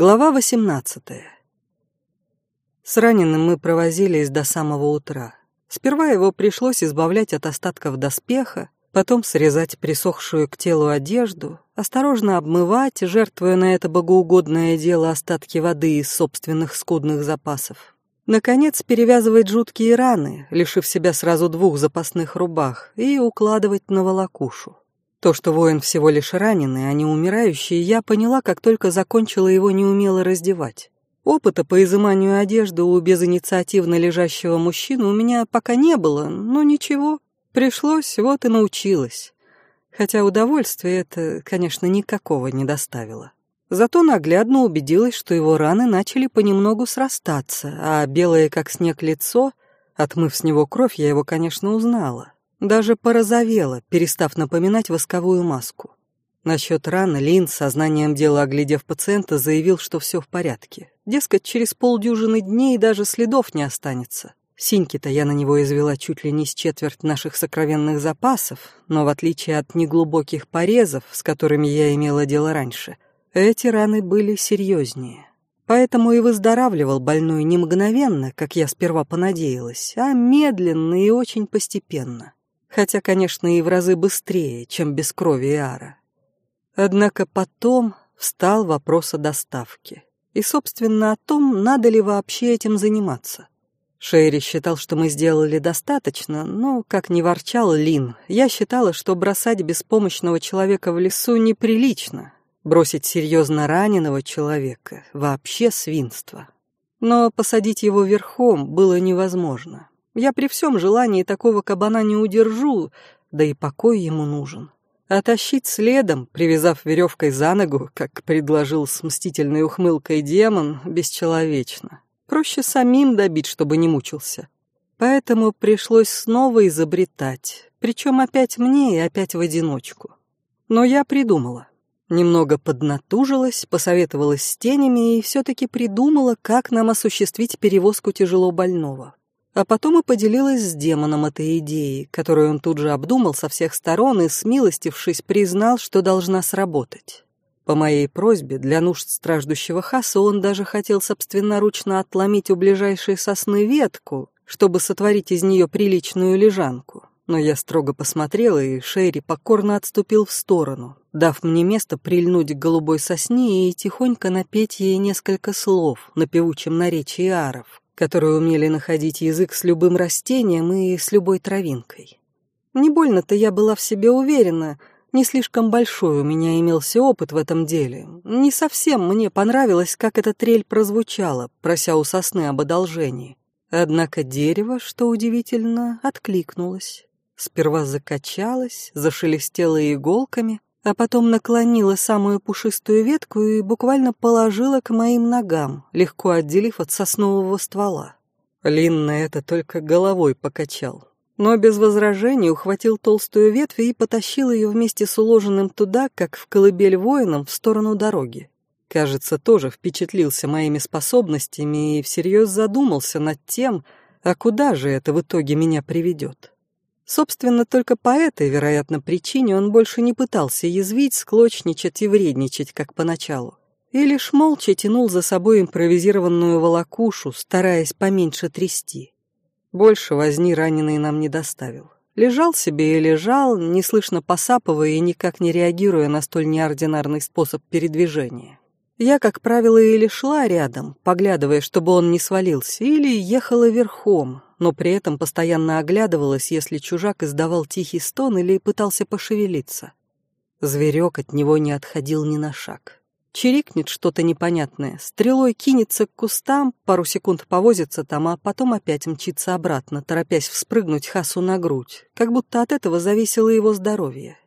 Глава 18. С раненым мы провозились до самого утра. Сперва его пришлось избавлять от остатков доспеха, потом срезать присохшую к телу одежду, осторожно обмывать, жертвуя на это богоугодное дело остатки воды из собственных скудных запасов. Наконец, перевязывать жуткие раны, лишив себя сразу двух запасных рубах, и укладывать на волокушу. То, что воин всего лишь раненый, а не умирающий, я поняла, как только закончила его неумело раздевать. Опыта по изыманию одежды у безинициативно лежащего мужчины у меня пока не было, но ничего, пришлось, вот и научилась. Хотя удовольствия это, конечно, никакого не доставило. Зато наглядно убедилась, что его раны начали понемногу срастаться, а белое, как снег, лицо, отмыв с него кровь, я его, конечно, узнала. Даже порозовела, перестав напоминать восковую маску. Насчет раны Лин, сознанием дела оглядев пациента, заявил, что все в порядке. Дескать, через полдюжины дней даже следов не останется. Синьки-то я на него извела чуть ли не с четверть наших сокровенных запасов, но в отличие от неглубоких порезов, с которыми я имела дело раньше, эти раны были серьезнее. Поэтому и выздоравливал больной не мгновенно, как я сперва понадеялась, а медленно и очень постепенно хотя, конечно, и в разы быстрее, чем без крови Иара. Однако потом встал вопрос о доставке. И, собственно, о том, надо ли вообще этим заниматься. Шерри считал, что мы сделали достаточно, но, как не ворчал Лин, я считала, что бросать беспомощного человека в лесу неприлично. Бросить серьезно раненого человека — вообще свинство. Но посадить его верхом было невозможно. Я при всем желании такого кабана не удержу, да и покой ему нужен. А тащить следом, привязав веревкой за ногу, как предложил с мстительной ухмылкой демон, бесчеловечно. Проще самим добить, чтобы не мучился. Поэтому пришлось снова изобретать, причем опять мне и опять в одиночку. Но я придумала. Немного поднатужилась, посоветовалась с тенями и все-таки придумала, как нам осуществить перевозку тяжело больного а потом и поделилась с демоном этой идеей, которую он тут же обдумал со всех сторон и, смилостившись, признал, что должна сработать. По моей просьбе, для нужд страждущего Хаса он даже хотел собственноручно отломить у ближайшей сосны ветку, чтобы сотворить из нее приличную лежанку. Но я строго посмотрела, и Шерри покорно отступил в сторону, дав мне место прильнуть к голубой сосне и тихонько напеть ей несколько слов на певучем наречии аров, которые умели находить язык с любым растением и с любой травинкой. Не больно-то я была в себе уверена, не слишком большой у меня имелся опыт в этом деле. Не совсем мне понравилось, как эта трель прозвучала, прося у сосны об одолжении. Однако дерево, что удивительно, откликнулось. Сперва закачалось, зашелестело иголками, а потом наклонила самую пушистую ветку и буквально положила к моим ногам, легко отделив от соснового ствола. Лин на это только головой покачал, но без возражений ухватил толстую ветвь и потащил ее вместе с уложенным туда, как в колыбель воинам, в сторону дороги. Кажется, тоже впечатлился моими способностями и всерьез задумался над тем, а куда же это в итоге меня приведет. Собственно, только по этой, вероятно, причине он больше не пытался язвить, склочничать и вредничать, как поначалу. И лишь молча тянул за собой импровизированную волокушу, стараясь поменьше трясти. Больше возни раненый нам не доставил. Лежал себе и лежал, неслышно посапывая и никак не реагируя на столь неординарный способ передвижения. Я, как правило, или шла рядом, поглядывая, чтобы он не свалился, или ехала верхом, но при этом постоянно оглядывалась, если чужак издавал тихий стон или пытался пошевелиться. Зверек от него не отходил ни на шаг. Чирикнет что-то непонятное, стрелой кинется к кустам, пару секунд повозится там, а потом опять мчится обратно, торопясь вспрыгнуть Хасу на грудь, как будто от этого зависело его здоровье.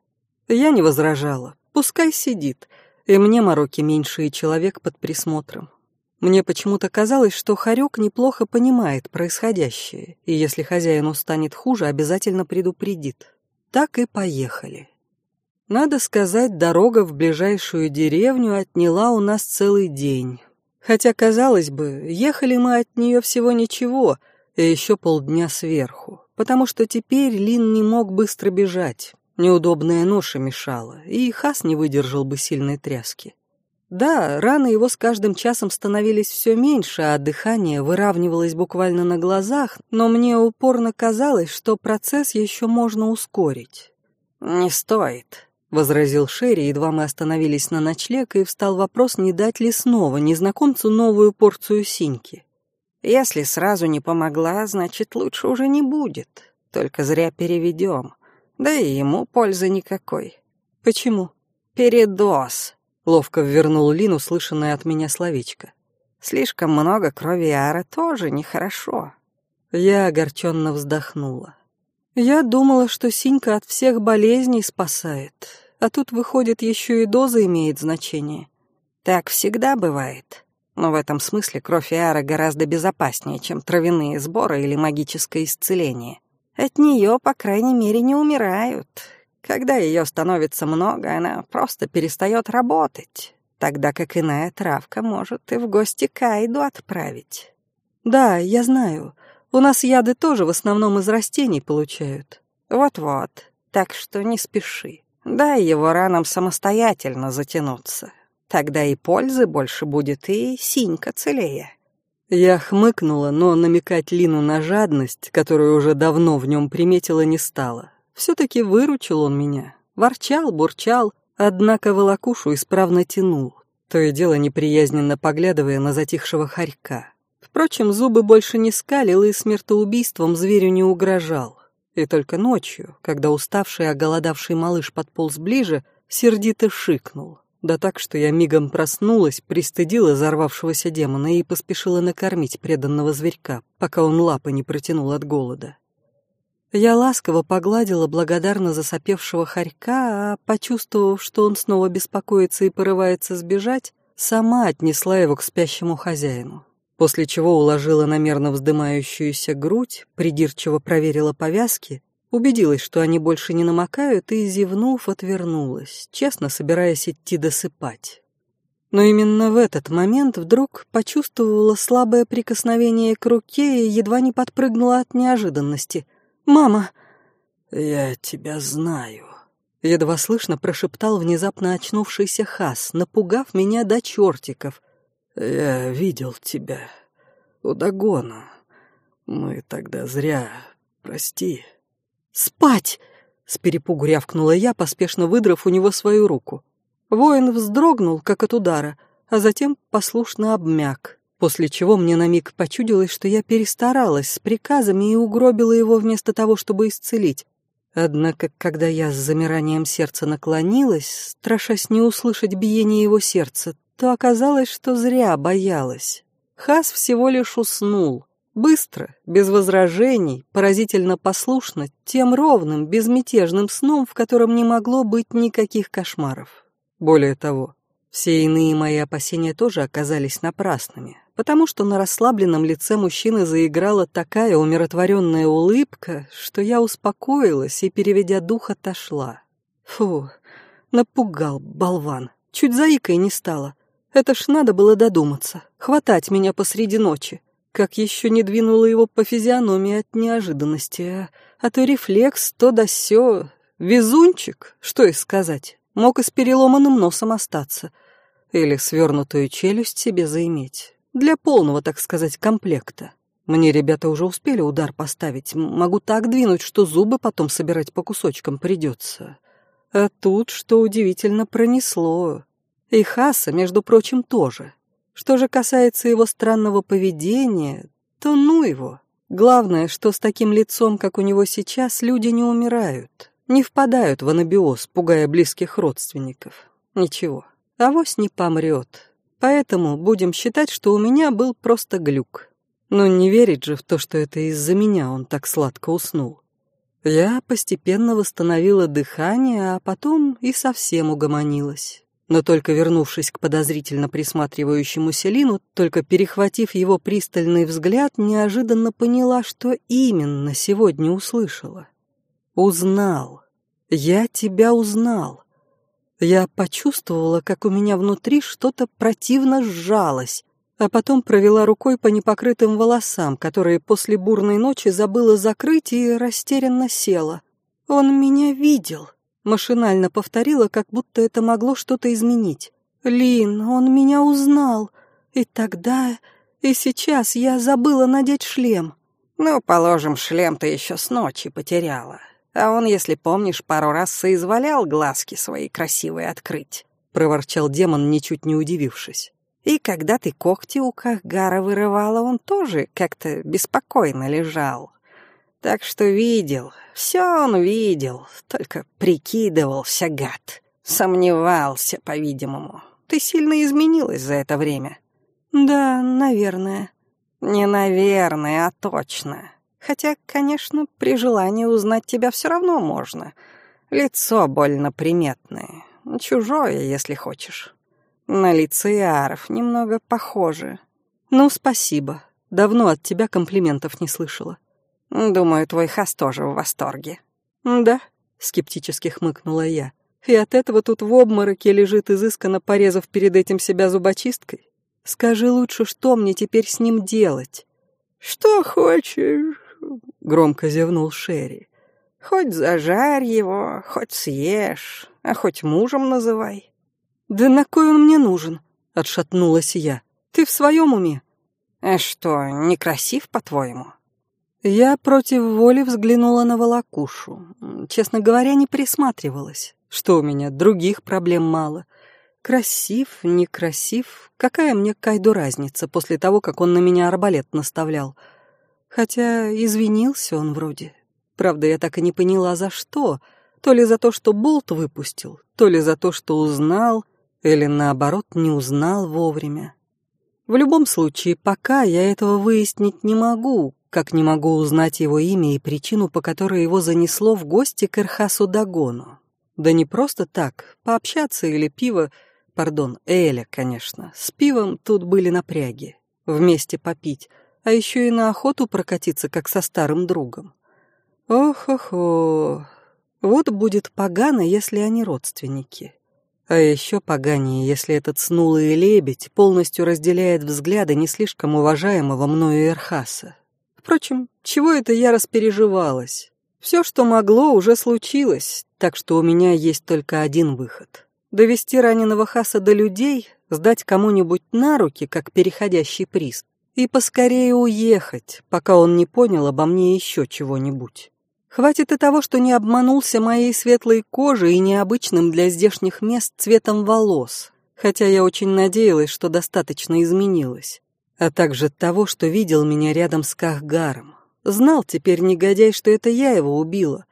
Я не возражала, пускай сидит, и мне мороки меньше и человек под присмотром. Мне почему-то казалось, что Харек неплохо понимает происходящее, и если хозяину станет хуже, обязательно предупредит. Так и поехали. Надо сказать, дорога в ближайшую деревню отняла у нас целый день. Хотя, казалось бы, ехали мы от нее всего ничего, и еще полдня сверху, потому что теперь Лин не мог быстро бежать. Неудобная ноша мешала, и Хас не выдержал бы сильной тряски. Да, раны его с каждым часом становились все меньше, а дыхание выравнивалось буквально на глазах, но мне упорно казалось, что процесс еще можно ускорить. «Не стоит», — возразил Шерри, едва мы остановились на ночлег, и встал вопрос, не дать ли снова незнакомцу новую порцию синьки. «Если сразу не помогла, значит, лучше уже не будет, только зря переведем. Да и ему пользы никакой». «Почему?» «Передоз», Ловко ввернул Лин услышанное от меня словечко. «Слишком много крови Ара тоже нехорошо». Я огорченно вздохнула. Я думала, что синька от всех болезней спасает, а тут, выходит, еще и доза имеет значение. Так всегда бывает. Но в этом смысле кровь Иара гораздо безопаснее, чем травяные сборы или магическое исцеление. От нее, по крайней мере, не умирают, когда ее становится много, она просто перестает работать, тогда как иная травка может и в гости Кайду отправить. Да, я знаю. У нас яды тоже в основном из растений получают. Вот-вот, так что не спеши. Дай его ранам самостоятельно затянуться. Тогда и пользы больше будет, и синька целее. Я хмыкнула, но намекать Лину на жадность, которую уже давно в нем приметила, не стала. Все-таки выручил он меня. Ворчал, бурчал, однако волокушу исправно тянул, то и дело неприязненно поглядывая на затихшего хорька. Впрочем, зубы больше не скалил и смертоубийством зверю не угрожал. И только ночью, когда уставший оголодавший малыш подполз ближе, сердито шикнул. Да так, что я мигом проснулась, пристыдила взорвавшегося демона и поспешила накормить преданного зверька, пока он лапы не протянул от голода. Я ласково погладила благодарно засопевшего хорька, а, почувствовав, что он снова беспокоится и порывается сбежать, сама отнесла его к спящему хозяину. После чего уложила на мерно вздымающуюся грудь, придирчиво проверила повязки, убедилась, что они больше не намокают, и, зевнув, отвернулась, честно собираясь идти досыпать. Но именно в этот момент вдруг почувствовала слабое прикосновение к руке и едва не подпрыгнула от неожиданности — «Мама!» «Я тебя знаю», — едва слышно прошептал внезапно очнувшийся Хас, напугав меня до чертиков. «Я видел тебя у Дагона. Мы тогда зря... Прости». «Спать!» — с перепугу рявкнула я, поспешно выдрав у него свою руку. Воин вздрогнул, как от удара, а затем послушно обмяк после чего мне на миг почудилось, что я перестаралась с приказами и угробила его вместо того, чтобы исцелить. Однако, когда я с замиранием сердца наклонилась, страшась не услышать биение его сердца, то оказалось, что зря боялась. Хас всего лишь уснул. Быстро, без возражений, поразительно послушно, тем ровным, безмятежным сном, в котором не могло быть никаких кошмаров. Более того, все иные мои опасения тоже оказались напрасными потому что на расслабленном лице мужчины заиграла такая умиротворенная улыбка, что я успокоилась и, переведя дух, отошла. Фу, напугал, болван. Чуть заикой не стало. Это ж надо было додуматься, хватать меня посреди ночи. Как еще не двинула его по физиономии от неожиданности, а, а то рефлекс, то да сё. Везунчик, что и сказать, мог и с переломанным носом остаться. Или свернутую челюсть себе заиметь. Для полного, так сказать, комплекта. Мне ребята уже успели удар поставить. Могу так двинуть, что зубы потом собирать по кусочкам придется. А тут, что удивительно, пронесло. И Хаса, между прочим, тоже. Что же касается его странного поведения, то ну его. Главное, что с таким лицом, как у него сейчас, люди не умирают, не впадают в анабиоз, пугая близких родственников. Ничего, авось не помрет. Поэтому будем считать, что у меня был просто глюк. Но не верить же в то, что это из-за меня он так сладко уснул. Я постепенно восстановила дыхание, а потом и совсем угомонилась. Но только вернувшись к подозрительно присматривающемуся Лину, только перехватив его пристальный взгляд, неожиданно поняла, что именно сегодня услышала. «Узнал. Я тебя узнал. Я почувствовала, как у меня внутри что-то противно сжалось, а потом провела рукой по непокрытым волосам, которые после бурной ночи забыла закрыть и растерянно села. «Он меня видел», — машинально повторила, как будто это могло что-то изменить. Лин, он меня узнал. И тогда, и сейчас я забыла надеть шлем. Ну, положим, шлем ты еще с ночи потеряла. А он, если помнишь, пару раз соизволял глазки свои красивые открыть. Проворчал демон, ничуть не удивившись. И когда ты когти у Кахгара вырывала, он тоже как-то беспокойно лежал. Так что видел, все он видел, только прикидывался, гад. Сомневался, по-видимому. Ты сильно изменилась за это время. Да, наверное. Не наверное, а точно. Хотя, конечно, при желании узнать тебя все равно можно. Лицо больно приметное. Чужое, если хочешь. На лице Иаров немного похоже. Ну, спасибо. Давно от тебя комплиментов не слышала. Думаю, твой Хас тоже в восторге. Да, скептически хмыкнула я. И от этого тут в обмороке лежит изысканно порезав перед этим себя зубочисткой. Скажи лучше, что мне теперь с ним делать? Что хочешь, громко зевнул Шерри. Хоть зажарь его, хоть съешь, а хоть мужем называй. Да на кой он мне нужен? Отшатнулась я. Ты в своем уме? А что, некрасив, по-твоему? Я против воли взглянула на волокушу. Честно говоря, не присматривалась. Что у меня, других проблем мало. Красив, некрасив, какая мне Кайду разница после того, как он на меня арбалет наставлял? Хотя извинился он вроде. Правда, я так и не поняла, за что. То ли за то, что болт выпустил, то ли за то, что узнал, или наоборот, не узнал вовремя. В любом случае, пока я этого выяснить не могу, как не могу узнать его имя и причину, по которой его занесло в гости к Эрхасу Дагону. Да не просто так, пообщаться или пиво Пардон, Эля, конечно. С пивом тут были напряги. Вместе попить. А еще и на охоту прокатиться, как со старым другом. Ох-охо. Вот будет погано, если они родственники. А еще поганее, если этот снулый лебедь полностью разделяет взгляды не слишком уважаемого мною Эрхаса. Впрочем, чего это я распереживалась? Все, что могло, уже случилось, так что у меня есть только один выход — Довести раненого Хаса до людей, сдать кому-нибудь на руки, как переходящий приз, и поскорее уехать, пока он не понял обо мне еще чего-нибудь. Хватит и того, что не обманулся моей светлой кожей и необычным для здешних мест цветом волос, хотя я очень надеялась, что достаточно изменилась, а также того, что видел меня рядом с Кахгаром. Знал теперь негодяй, что это я его убила,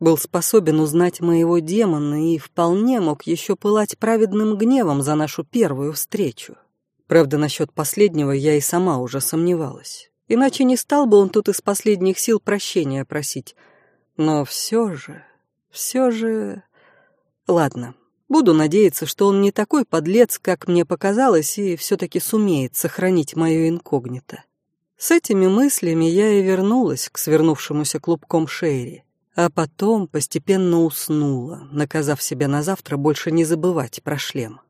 был способен узнать моего демона и вполне мог еще пылать праведным гневом за нашу первую встречу. Правда, насчет последнего я и сама уже сомневалась. Иначе не стал бы он тут из последних сил прощения просить. Но все же, все же... Ладно, буду надеяться, что он не такой подлец, как мне показалось, и все-таки сумеет сохранить мое инкогнито. С этими мыслями я и вернулась к свернувшемуся клубком Шерри а потом постепенно уснула, наказав себя на завтра больше не забывать про шлем.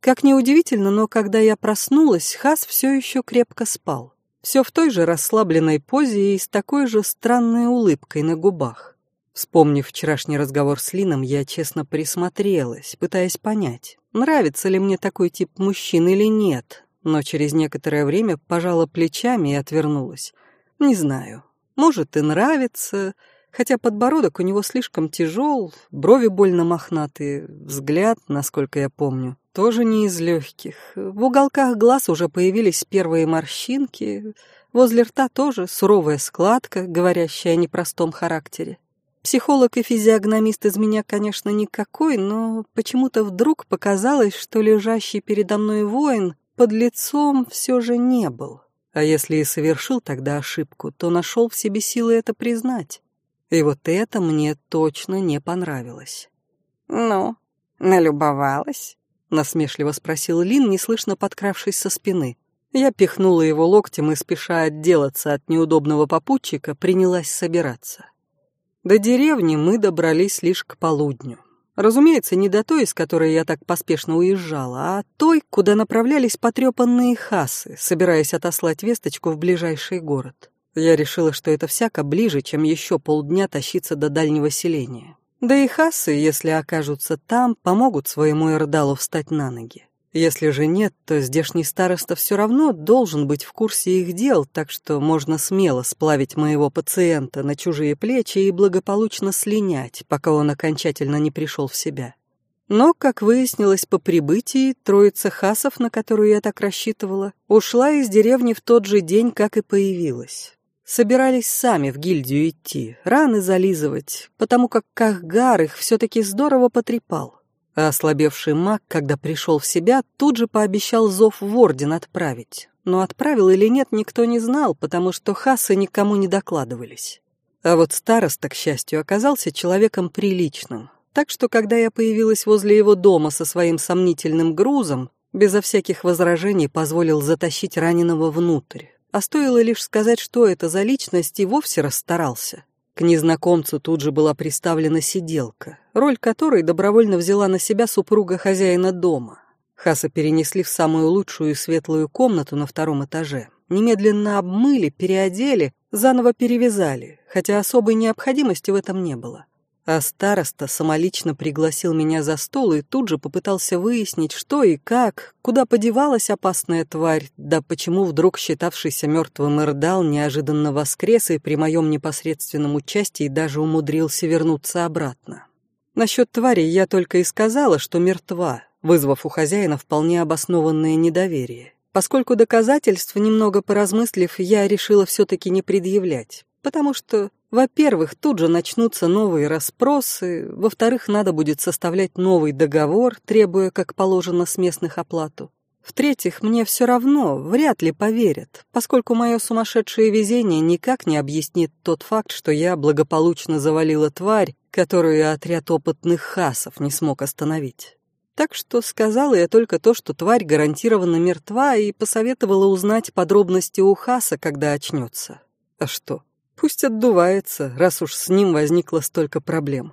Как ни удивительно, но когда я проснулась, Хас все еще крепко спал. Все в той же расслабленной позе и с такой же странной улыбкой на губах. Вспомнив вчерашний разговор с Лином, я честно присмотрелась, пытаясь понять, нравится ли мне такой тип мужчин или нет, но через некоторое время пожала плечами и отвернулась. Не знаю, может и нравится, хотя подбородок у него слишком тяжел, брови больно мохнатые, взгляд, насколько я помню, тоже не из легких. В уголках глаз уже появились первые морщинки, возле рта тоже суровая складка, говорящая о непростом характере. Психолог и физиогномист из меня, конечно, никакой, но почему-то вдруг показалось, что лежащий передо мной воин под лицом все же не был. А если и совершил тогда ошибку, то нашел в себе силы это признать. И вот это мне точно не понравилось. «Ну, налюбовалась?» — насмешливо спросил Лин, неслышно подкравшись со спины. Я пихнула его локтем и, спеша отделаться от неудобного попутчика, принялась собираться. До деревни мы добрались лишь к полудню. Разумеется, не до той, из которой я так поспешно уезжала, а той, куда направлялись потрепанные хасы, собираясь отослать весточку в ближайший город. Я решила, что это всяко ближе, чем еще полдня тащиться до дальнего селения. Да и хасы, если окажутся там, помогут своему Эрдалу встать на ноги. Если же нет, то здешний староста все равно должен быть в курсе их дел, так что можно смело сплавить моего пациента на чужие плечи и благополучно слинять, пока он окончательно не пришел в себя. Но, как выяснилось по прибытии, троица хасов, на которую я так рассчитывала, ушла из деревни в тот же день, как и появилась. Собирались сами в гильдию идти, раны зализывать, потому как Кахгар их все-таки здорово потрепал. А ослабевший маг, когда пришел в себя, тут же пообещал зов в орден отправить. Но отправил или нет, никто не знал, потому что хасы никому не докладывались. А вот староста, к счастью, оказался человеком приличным. Так что, когда я появилась возле его дома со своим сомнительным грузом, безо всяких возражений позволил затащить раненого внутрь а стоило лишь сказать, что это за личность, и вовсе расстарался. К незнакомцу тут же была приставлена сиделка, роль которой добровольно взяла на себя супруга хозяина дома. Хаса перенесли в самую лучшую и светлую комнату на втором этаже. Немедленно обмыли, переодели, заново перевязали, хотя особой необходимости в этом не было. А староста самолично пригласил меня за стол и тут же попытался выяснить, что и как, куда подевалась опасная тварь, да почему вдруг считавшийся мертвым Эрдал неожиданно воскрес и при моем непосредственном участии даже умудрился вернуться обратно. Насчет твари я только и сказала, что мертва, вызвав у хозяина вполне обоснованное недоверие. Поскольку доказательств, немного поразмыслив, я решила все-таки не предъявлять, потому что во-первых, тут же начнутся новые расспросы, во-вторых, надо будет составлять новый договор, требуя, как положено, с местных оплату. В-третьих, мне все равно, вряд ли поверят, поскольку мое сумасшедшее везение никак не объяснит тот факт, что я благополучно завалила тварь, которую отряд опытных хасов не смог остановить. Так что сказала я только то, что тварь гарантированно мертва, и посоветовала узнать подробности у хаса, когда очнется. А что? Пусть отдувается, раз уж с ним возникло столько проблем.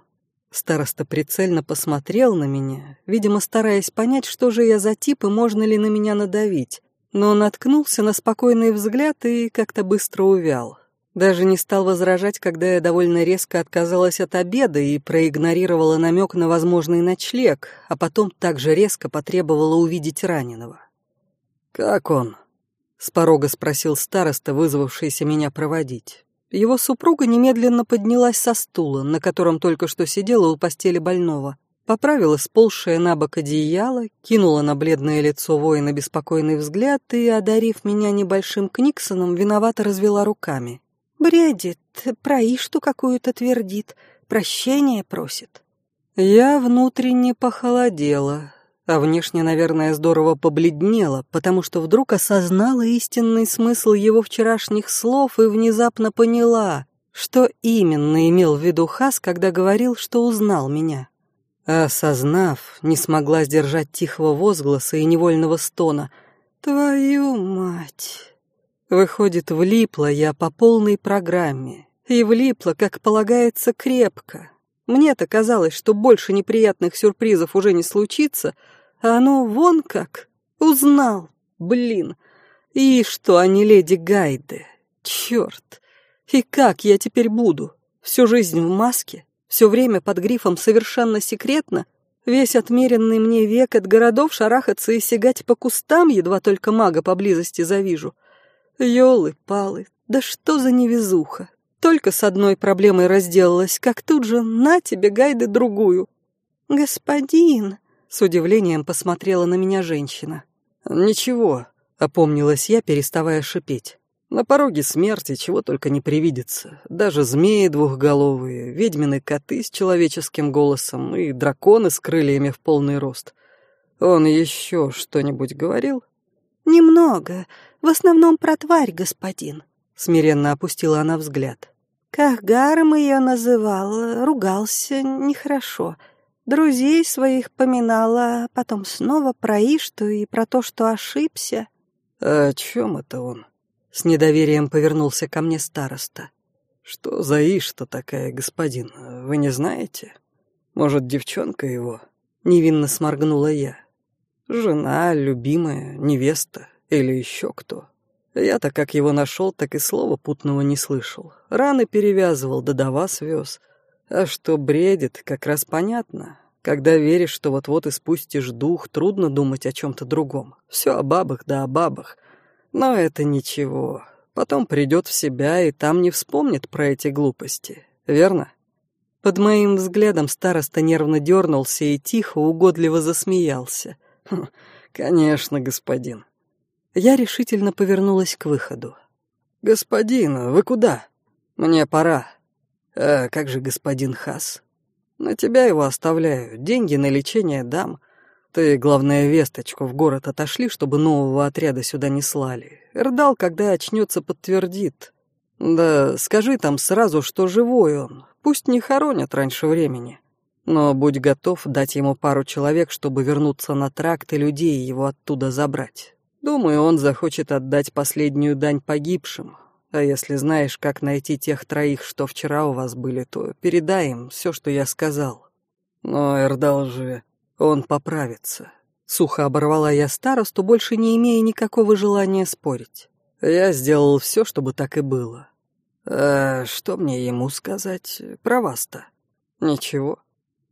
Староста прицельно посмотрел на меня, видимо, стараясь понять, что же я за тип и можно ли на меня надавить, но наткнулся на спокойный взгляд и как-то быстро увял. Даже не стал возражать, когда я довольно резко отказалась от обеда и проигнорировала намек на возможный ночлег, а потом также резко потребовала увидеть раненого. «Как он?» — с порога спросил староста, вызвавшийся меня проводить. Его супруга немедленно поднялась со стула, на котором только что сидела у постели больного, поправила сползшее на бок одеяло, кинула на бледное лицо воина беспокойный взгляд и, одарив меня небольшим книксоном, виновато развела руками. «Бредит, про Ишту какую-то твердит, прощение просит». Я внутренне похолодела, а внешне, наверное, здорово побледнела, потому что вдруг осознала истинный смысл его вчерашних слов и внезапно поняла, что именно имел в виду Хас, когда говорил, что узнал меня. А осознав, не смогла сдержать тихого возгласа и невольного стона. «Твою мать!» Выходит, влипла я по полной программе. И влипла, как полагается, крепко. Мне-то казалось, что больше неприятных сюрпризов уже не случится, а оно вон как. Узнал, блин. И что они леди Гайды? Черт. И как я теперь буду? Всю жизнь в маске? Все время под грифом «совершенно секретно»? Весь отмеренный мне век от городов шарахаться и сигать по кустам, едва только мага поблизости завижу. Ёлы-палы, да что за невезуха? Только с одной проблемой разделалась, как тут же на тебе, Гайды, другую. «Господин!» — с удивлением посмотрела на меня женщина. «Ничего», — опомнилась я, переставая шипеть. «На пороге смерти чего только не привидится. Даже змеи двухголовые, ведьмины коты с человеческим голосом и драконы с крыльями в полный рост. Он еще что-нибудь говорил?» «Немного. В основном про тварь, господин», — смиренно опустила она взгляд. Кахгаром ее называл, ругался нехорошо. Друзей своих поминала, потом снова про Ишту и про то, что ошибся. «А о чем это он?» С недоверием повернулся ко мне староста. «Что за Ишта такая, господин? Вы не знаете? Может, девчонка его?» Невинно сморгнула я. «Жена, любимая, невеста или еще кто?» Я-то как его нашел, так и слова путного не слышал. Раны перевязывал, да до вас вез. А что бредит, как раз понятно. Когда веришь, что вот-вот испустишь дух, трудно думать о чем-то другом. Все о бабах да о бабах. Но это ничего. Потом придет в себя и там не вспомнит про эти глупости. Верно? Под моим взглядом староста нервно дернулся и тихо, угодливо засмеялся. «Хм, «Конечно, господин». Я решительно повернулась к выходу. «Господин, вы куда?» «Мне пора». «А как же господин Хас?» «На тебя его оставляю, деньги на лечение дам. Ты, главное, весточку в город отошли, чтобы нового отряда сюда не слали. Эрдал, когда очнется, подтвердит. Да скажи там сразу, что живой он, пусть не хоронят раньше времени. Но будь готов дать ему пару человек, чтобы вернуться на тракт и людей его оттуда забрать. Думаю, он захочет отдать последнюю дань погибшим, а если знаешь, как найти тех троих, что вчера у вас были, то передай им все, что я сказал. Но Эрдал же, он поправится. Сухо оборвала я старосту, больше не имея никакого желания спорить. Я сделал все, чтобы так и было. А что мне ему сказать про вас-то? Ничего.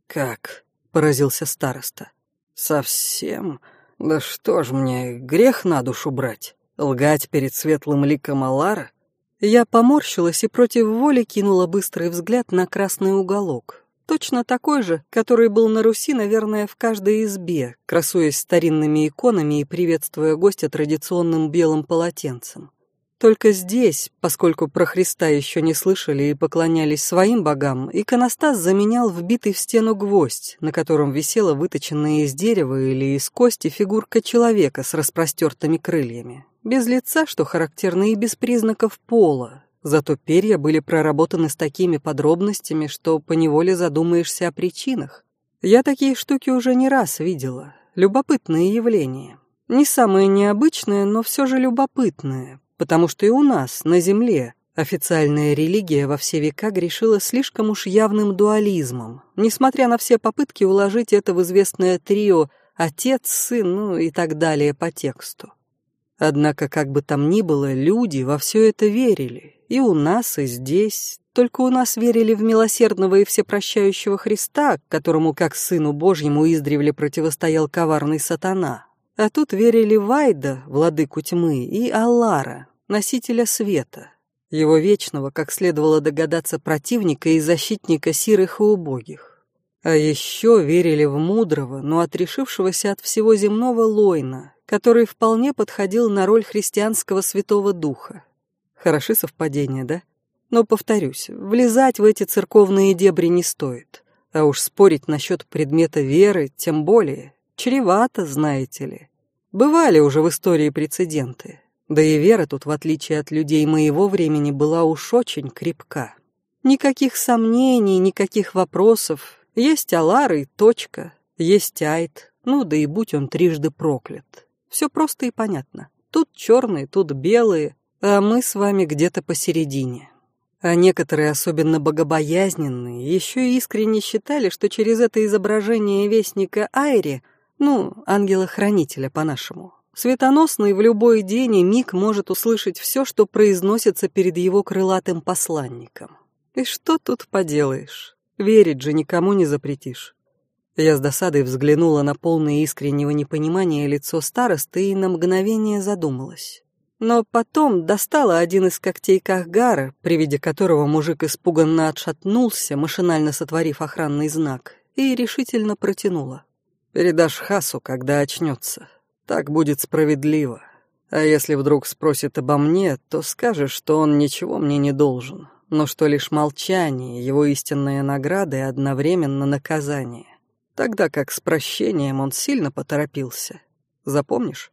Как? Поразился староста. Совсем? Да что ж мне, грех на душу брать? Лгать перед светлым ликом Алара? Я поморщилась и против воли кинула быстрый взгляд на красный уголок. Точно такой же, который был на Руси, наверное, в каждой избе, красуясь старинными иконами и приветствуя гостя традиционным белым полотенцем. Только здесь, поскольку про Христа еще не слышали и поклонялись своим богам, иконостас заменял вбитый в стену гвоздь, на котором висела выточенная из дерева или из кости фигурка человека с распростертыми крыльями без лица, что характерно, и без признаков пола. Зато перья были проработаны с такими подробностями, что поневоле задумаешься о причинах. Я такие штуки уже не раз видела. Любопытные явления. Не самые необычные, но все же любопытные, потому что и у нас, на Земле, официальная религия во все века грешила слишком уж явным дуализмом, несмотря на все попытки уложить это в известное трио «отец», «сын», ну и так далее по тексту. Однако, как бы там ни было, люди во все это верили. И у нас, и здесь. Только у нас верили в милосердного и всепрощающего Христа, которому, как Сыну Божьему, издревле противостоял коварный сатана. А тут верили в Айда, владыку тьмы, и Аллара, носителя света, его вечного, как следовало догадаться, противника и защитника сирых и убогих. А еще верили в мудрого, но отрешившегося от всего земного Лойна, который вполне подходил на роль христианского святого духа. Хороши совпадения, да? Но, повторюсь, влезать в эти церковные дебри не стоит. А уж спорить насчет предмета веры, тем более, чревато, знаете ли. Бывали уже в истории прецеденты. Да и вера тут, в отличие от людей моего времени, была уж очень крепка. Никаких сомнений, никаких вопросов. Есть Алар и точка. Есть Айт. Ну да и будь он трижды проклят. Все просто и понятно. Тут черные, тут белые, а мы с вами где-то посередине. А некоторые, особенно богобоязненные, еще и искренне считали, что через это изображение вестника Айри, ну, ангела-хранителя по-нашему, светоносный в любой день и миг может услышать все, что произносится перед его крылатым посланником. И что тут поделаешь? Верить же никому не запретишь. Я с досадой взглянула на полное искреннего непонимания лицо старосты и на мгновение задумалась. Но потом достала один из когтей Кахгара, при виде которого мужик испуганно отшатнулся, машинально сотворив охранный знак, и решительно протянула. «Передашь Хасу, когда очнется. Так будет справедливо. А если вдруг спросит обо мне, то скажешь, что он ничего мне не должен, но что лишь молчание, его истинная награда и одновременно наказание тогда как с прощением он сильно поторопился. Запомнишь?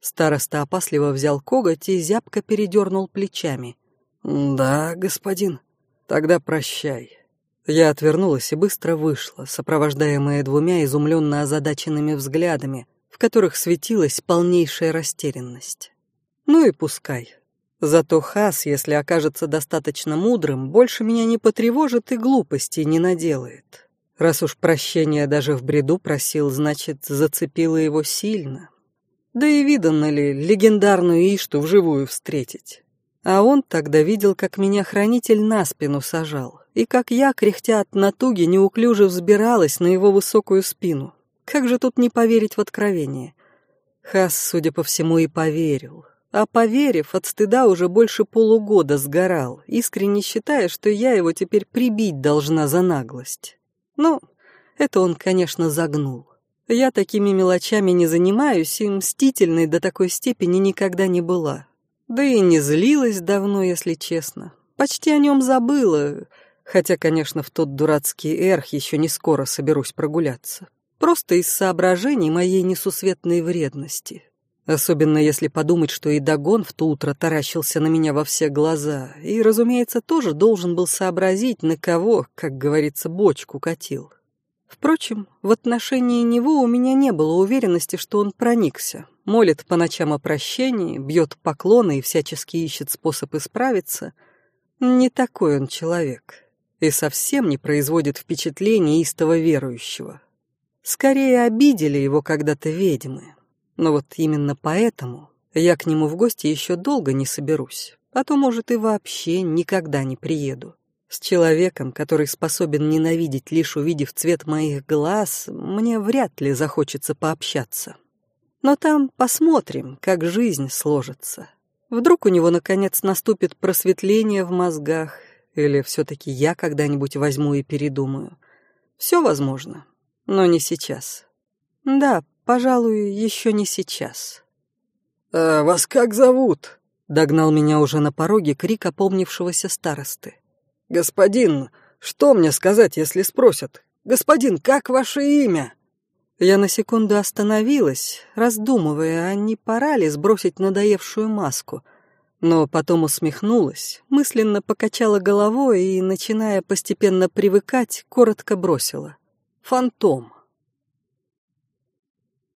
Староста опасливо взял коготь и зябко передернул плечами. «Да, господин. Тогда прощай». Я отвернулась и быстро вышла, сопровождаемая двумя изумленно озадаченными взглядами, в которых светилась полнейшая растерянность. Ну и пускай. Зато Хас, если окажется достаточно мудрым, больше меня не потревожит и глупостей не наделает. Раз уж прощения даже в бреду просил, значит, зацепило его сильно. Да и видано ли легендарную Ишту вживую встретить? А он тогда видел, как меня хранитель на спину сажал, и как я, кряхтя от натуги, неуклюже взбиралась на его высокую спину. Как же тут не поверить в откровение? Хас, судя по всему, и поверил. А поверив, от стыда уже больше полугода сгорал, искренне считая, что я его теперь прибить должна за наглость. Ну, это он, конечно, загнул. Я такими мелочами не занимаюсь и мстительной до такой степени никогда не была. Да и не злилась давно, если честно. Почти о нем забыла, хотя, конечно, в тот дурацкий эрх еще не скоро соберусь прогуляться. Просто из соображений моей несусветной вредности. Особенно если подумать, что и Дагон в то утро таращился на меня во все глаза, и, разумеется, тоже должен был сообразить, на кого, как говорится, бочку катил. Впрочем, в отношении него у меня не было уверенности, что он проникся, молит по ночам о прощении, бьет поклоны и всячески ищет способ исправиться. Не такой он человек и совсем не производит впечатления истово верующего. Скорее обидели его когда-то ведьмы. Но вот именно поэтому я к нему в гости еще долго не соберусь, а то, может, и вообще никогда не приеду. С человеком, который способен ненавидеть, лишь увидев цвет моих глаз, мне вряд ли захочется пообщаться. Но там посмотрим, как жизнь сложится. Вдруг у него, наконец, наступит просветление в мозгах, или все-таки я когда-нибудь возьму и передумаю. Все возможно, но не сейчас. Да, пожалуй, еще не сейчас. «А вас как зовут?» — догнал меня уже на пороге крик опомнившегося старосты. «Господин, что мне сказать, если спросят? Господин, как ваше имя?» Я на секунду остановилась, раздумывая, а не пора ли сбросить надоевшую маску, но потом усмехнулась, мысленно покачала головой и, начиная постепенно привыкать, коротко бросила. «Фантом».